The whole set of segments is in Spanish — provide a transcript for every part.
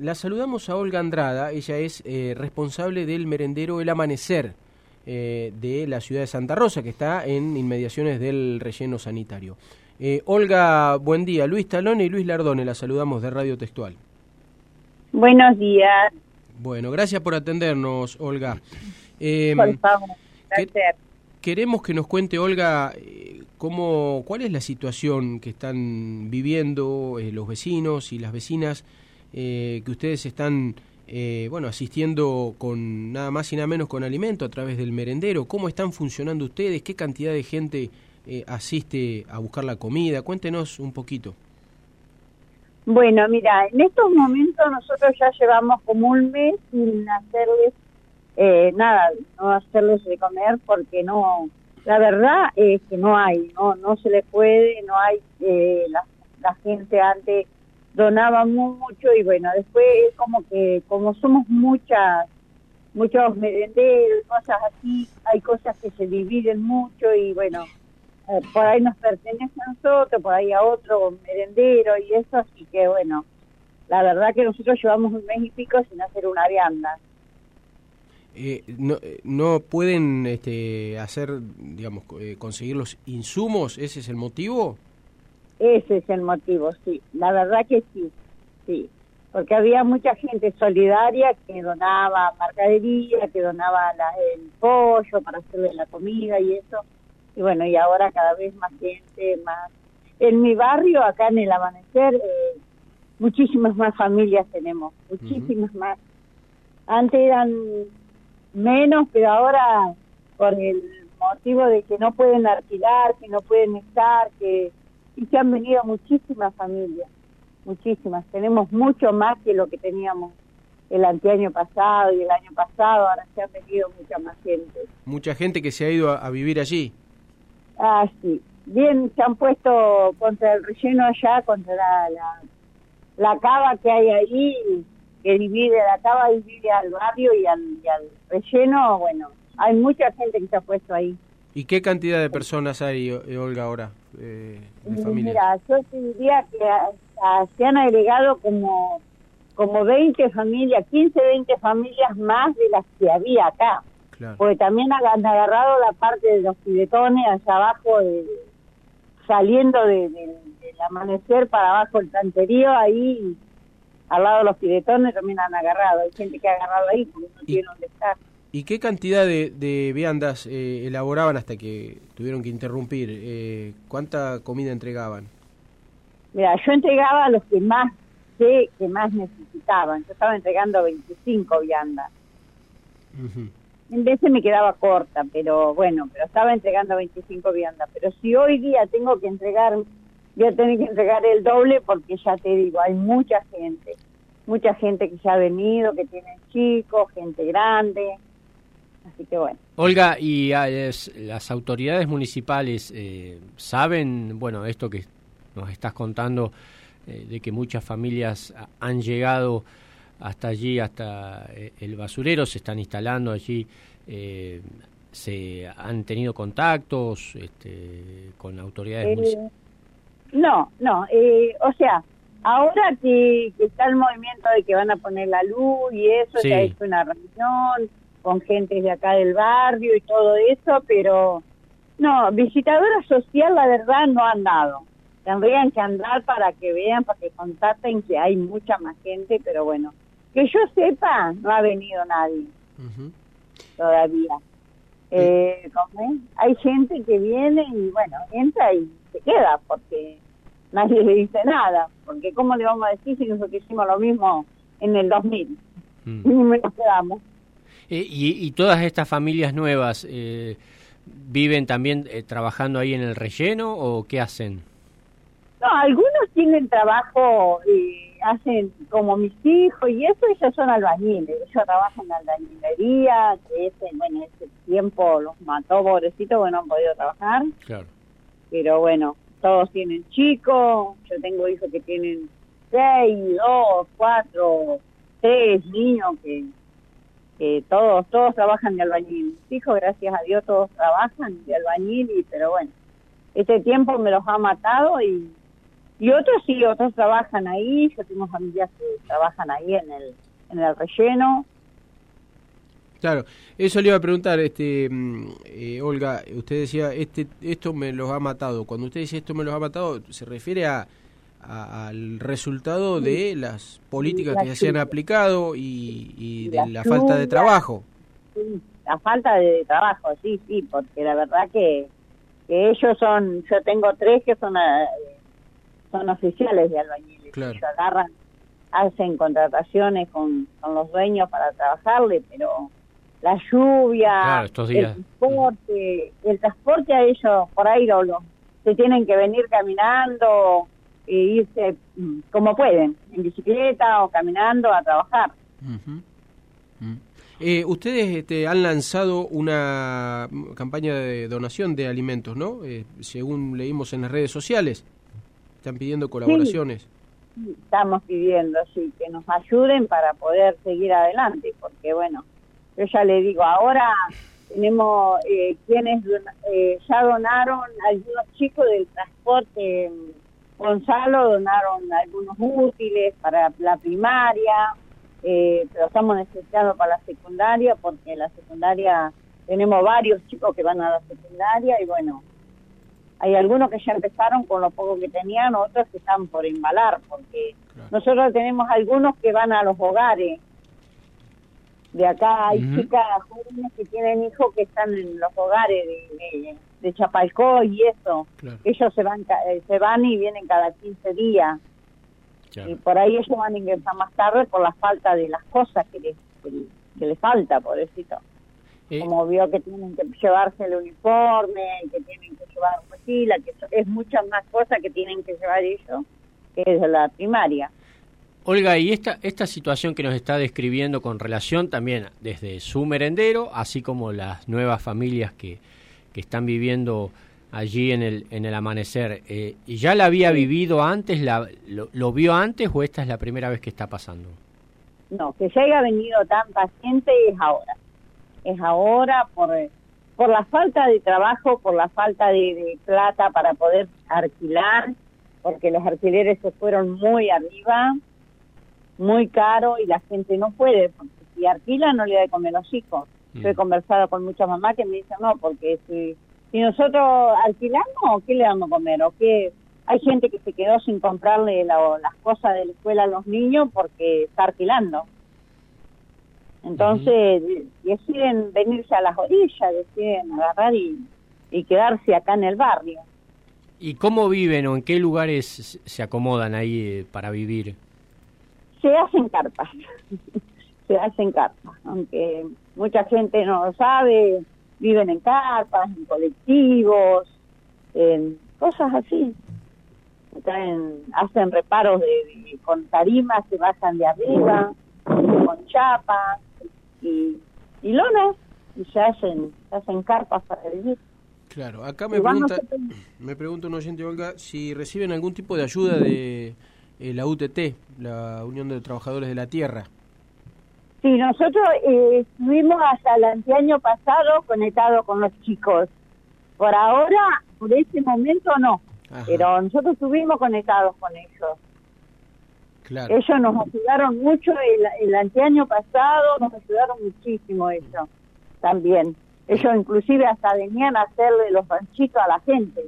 la saludamos a Olga Andrada, ella es eh, responsable del merendero El Amanecer eh, de la ciudad de Santa Rosa, que está en inmediaciones del relleno sanitario. Eh, Olga, buen día. Luis Talone y Luis Lardone, la saludamos de Radio Textual. Buenos días. Bueno, gracias por atendernos, Olga. Por favor, gracias. Queremos que nos cuente, Olga, cómo, cuál es la situación que están viviendo los vecinos y las vecinas, eh, que ustedes están bueno, asistiendo con nada más y nada menos con alimento a través del merendero. ¿Cómo están funcionando ustedes? ¿Qué cantidad de gente asiste a buscar la comida? Cuéntenos un poquito. Bueno, mira, en estos momentos nosotros ya llevamos como un mes sin hacerles eh, nada, no hacerles de comer porque no, la verdad es que no hay, no, no se le puede, no hay, eh, la, la gente antes donaba mucho y bueno, después es como que, como somos muchas, muchos merenderos, cosas así, hay cosas que se dividen mucho y bueno, eh, por ahí nos pertenece a nosotros, por ahí a otro merendero y eso, así que bueno, la verdad que nosotros llevamos un mes y pico sin hacer una vianda. Eh, no, no pueden este, hacer, digamos, eh, conseguir los insumos, ¿ese es el motivo? Ese es el motivo, sí, la verdad que sí, sí, porque había mucha gente solidaria que donaba mercadería, que donaba el pollo para hacerle la comida y eso, y bueno, y ahora cada vez más gente, más... En mi barrio, acá en el amanecer, eh, muchísimas más familias tenemos, muchísimas más. Antes eran menos, pero ahora por el motivo de que no pueden alquilar, que no pueden estar, que y se han venido muchísimas familias, muchísimas. Tenemos mucho más que lo que teníamos el anteaño pasado y el año pasado, ahora se han venido mucha más gente. Mucha gente que se ha ido a, vivir allí. Ah, sí. Bien, se han puesto contra el relleno allá, contra la, la, la cava que hay ahí, que divide la cava, divide al barrio y al, relleno, bueno, hay mucha gente que se ha puesto ahí. ¿Y qué cantidad de personas hay, eh, Olga, ahora, eh, de familia? Mira, yo te diría que se han agregado como, como 20 familias, 15, 20 familias más de las que había acá. Porque también han agarrado la parte de los pibetones allá abajo, de, saliendo del amanecer para abajo el planterío, ahí al lado de los piretones también han agarrado. Hay gente que ha agarrado ahí porque no tiene dónde estar. ¿Y qué cantidad de, de viandas eh, elaboraban hasta que tuvieron que interrumpir? Eh, ¿Cuánta comida entregaban? Mira, yo entregaba a los que más sé que más necesitaban. Yo estaba entregando 25 viandas. En veces me quedaba corta, pero bueno, pero estaba entregando 25 viandas. Pero si hoy día tengo que entregar voy a tener que entregar el doble porque ya te digo, hay mucha gente, mucha gente que ya ha venido, que tiene chicos, gente grande, así que bueno. Olga, ¿y ah, las autoridades municipales eh, saben, bueno, esto que nos estás contando, eh, de que muchas familias han llegado hasta allí, hasta eh, el basurero, se están instalando allí? ¿Se han tenido contactos este, con autoridades municipales? No, no, eh, o sea, ahora que, está el movimiento de que van a poner la luz y eso, se ha hecho una reunión con gente de acá del barrio y todo eso, pero no, visitadora social la verdad no han dado. Tendrían que andar para que vean, para que constaten que hay mucha más gente, pero bueno, que yo sepa, no ha venido nadie todavía. Eh, Hay gente que viene y bueno, entra y se queda porque nadie le dice nada, porque ¿cómo le vamos a decir si nosotros hicimos lo mismo en el 2000? Mm. Y nos quedamos. Eh, y, todas estas familias nuevas eh, viven también eh, trabajando ahí en el relleno o qué hacen? No, algunos tienen trabajo, y hacen como mis hijos y eso, ellos son albañiles, ellos trabajan en albañilería, que ese, bueno, ese tiempo los mató, pobrecitos, bueno, no han podido trabajar. Claro. Pero bueno, todos tienen chicos, yo tengo hijos que tienen seis, dos, cuatro, tres niños que, que todos, todos trabajan de albañil. Hijos, gracias a Dios, todos trabajan de albañil, y, pero bueno, este tiempo me los ha matado y, Y otros sí, otros trabajan ahí, yo tengo familias que trabajan ahí en el, en el relleno. Claro, eso le iba a preguntar, este, mm, eh, Olga, usted decía, este, esto me los ha matado. Cuando usted dice esto me los ha matado, ¿se refiere a, al resultado de las políticas que se han aplicado y, de la, falta de trabajo? Sí, la falta de trabajo, sí, sí, porque la verdad que, que ellos son, yo tengo tres que son... Eh, son oficiales de albañiles. Ellos agarran, hacen contrataciones con, con los dueños para trabajarle, pero la lluvia, el transporte, el transporte a ellos por ahí lo, se tienen que venir caminando e irse mm, como pueden, en bicicleta o caminando a trabajar. Mm. Eh, ustedes este, han lanzado una campaña de donación de alimentos, ¿no? Eh, según leímos en las redes sociales. Están pidiendo colaboraciones. estamos pidiendo, sí, que nos ayuden para poder seguir adelante, porque bueno, yo ya le digo, ahora tenemos eh, quienes eh, ya donaron, algunos chicos del transporte, Gonzalo donaron algunos útiles para la primaria, eh, pero estamos necesitando para la secundaria, porque la secundaria tenemos varios chicos que van a la secundaria y bueno, hay algunos que ya empezaron con lo poco que tenían, otros que están por embalar, porque nosotros tenemos algunos que van a los hogares. De acá hay chicas jóvenes que tienen hijos que están en los hogares de, de, Chapalcó y eso. Ellos se van, eh, se van y vienen cada 15 días. Y por ahí ellos van a ingresar más tarde por la falta de las cosas que les, que les falta, pobrecito. Eh, como vio que tienen que llevarse el uniforme, que tienen que llevar mochila, que es muchas más cosas que tienen que llevar ellos que es la primaria. Olga, y esta, esta situación que nos está describiendo con relación también desde su merendero, así como las nuevas familias que, que están viviendo allí en el, en el amanecer, eh, ¿ya la había vivido antes, la, lo, vio antes o esta es la primera vez que está pasando? No, que ya haya venido tan paciente es ahora es ahora por, por la falta de trabajo, por la falta de, plata para poder alquilar, porque los alquileres se fueron muy arriba, muy caro y la gente no puede, porque si alquila no le da de comer los hijos. Yo he mm. conversado con muchas mamás que me dicen, no, porque si, si nosotros alquilamos, ¿qué le damos a comer? ¿O qué? Hay gente que se quedó sin comprarle las cosas de la escuela a los niños porque está alquilando. Entonces deciden venirse a las orillas, deciden agarrar y, quedarse acá en el barrio. ¿Y cómo viven o en qué lugares se acomodan ahí eh, para vivir? Se hacen carpas, se hacen carpas, aunque mucha gente no lo sabe, viven en carpas, en colectivos, en cosas así. hacen reparos de, con tarimas, se bajan de arriba, con chapas, y, y lonas y se hacen, se hacen carpas para vivir. Claro, acá me pregunta, me pregunta un oyente, Olga, si reciben algún tipo de ayuda de eh, la UTT, la Unión de Trabajadores de la Tierra. Sí, nosotros eh, estuvimos hasta el anteaño pasado conectados con los chicos. Por ahora, por este momento no, pero nosotros estuvimos conectados con ellos. Ellos nos ayudaron mucho el, el anteaño pasado, nos ayudaron muchísimo ellos también. Ellos inclusive hasta venían a hacerle los ranchitos a la gente.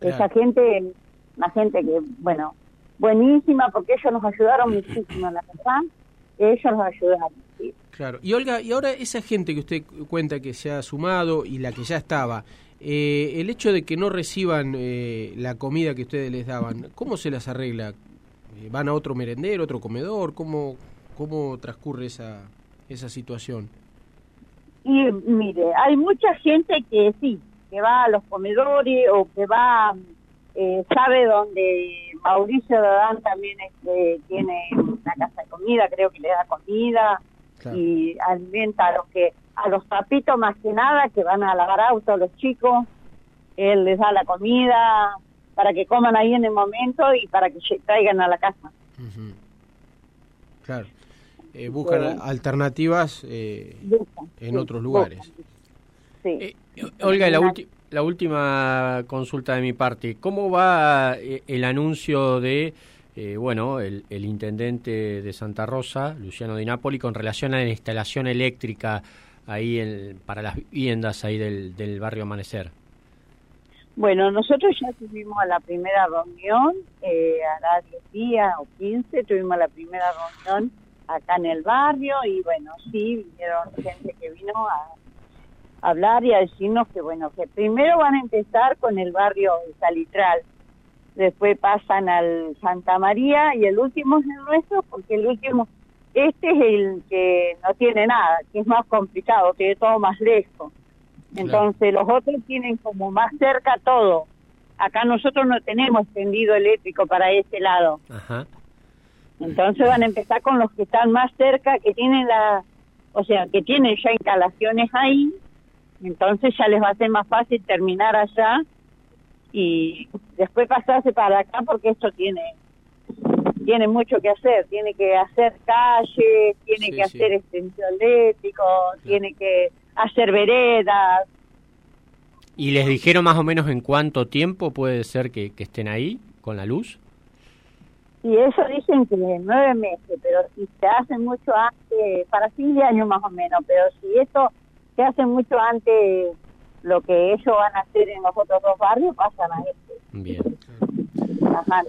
Esa gente, la gente que, bueno, buenísima porque ellos nos ayudaron muchísimo, la verdad, ellos nos ayudaron. Claro. Y Olga, y ahora esa gente que usted cuenta que se ha sumado y la que ya estaba, eh, el hecho de que no reciban eh, la comida que ustedes les daban, ¿cómo se las arregla? Eh, ¿Van a otro merendero, otro comedor? ¿Cómo, cómo transcurre esa, esa situación? Y mire, hay mucha gente que sí, que va a los comedores o que va, eh, sabe dónde Mauricio Dadán también este, tiene una casa de comida, creo que le da comida y alimenta a los que, a los papitos más que nada que van a lavar autos los chicos, él les da la comida, para que coman ahí en el momento y para que traigan a la casa. Claro. Eh, buscan alternativas eh, en otros lugares. Sí. Eh, Olga, la, la última consulta de mi parte. ¿Cómo va eh, el anuncio de, eh, bueno, el, intendente de Santa Rosa, Luciano Di Napoli, con relación a la instalación eléctrica ahí para las viviendas ahí del, del barrio Amanecer? Bueno, nosotros ya tuvimos la primera reunión, eh, hará 10 días o 15, tuvimos la primera reunión acá en el barrio y bueno, sí, vinieron gente que vino a hablar y a decirnos que bueno, que primero van a empezar con el barrio Salitral, después pasan al Santa María y el último es el nuestro porque el último, este es el que no tiene nada, que es más complicado, que es todo más lejos. Entonces los otros tienen como más cerca todo. Acá nosotros no tenemos tendido eléctrico para ese lado. Entonces van a empezar con los que están más cerca, que tienen la, o sea, que tienen ya instalaciones ahí. Entonces ya les va a ser más fácil terminar allá y después pasarse para acá porque esto tiene tiene mucho que hacer, tiene que hacer calles, tiene que hacer extensión eléctrico, tiene que hacer veredas. ¿Y les dijeron más o menos en cuánto tiempo puede ser que, estén ahí con la luz? Y eso dicen que nueve meses, pero si se hace mucho antes, para fin de año más o menos, pero si esto se hace mucho antes lo que ellos van a hacer en los otros dos barrios, pasan a este. Bien. Ajá.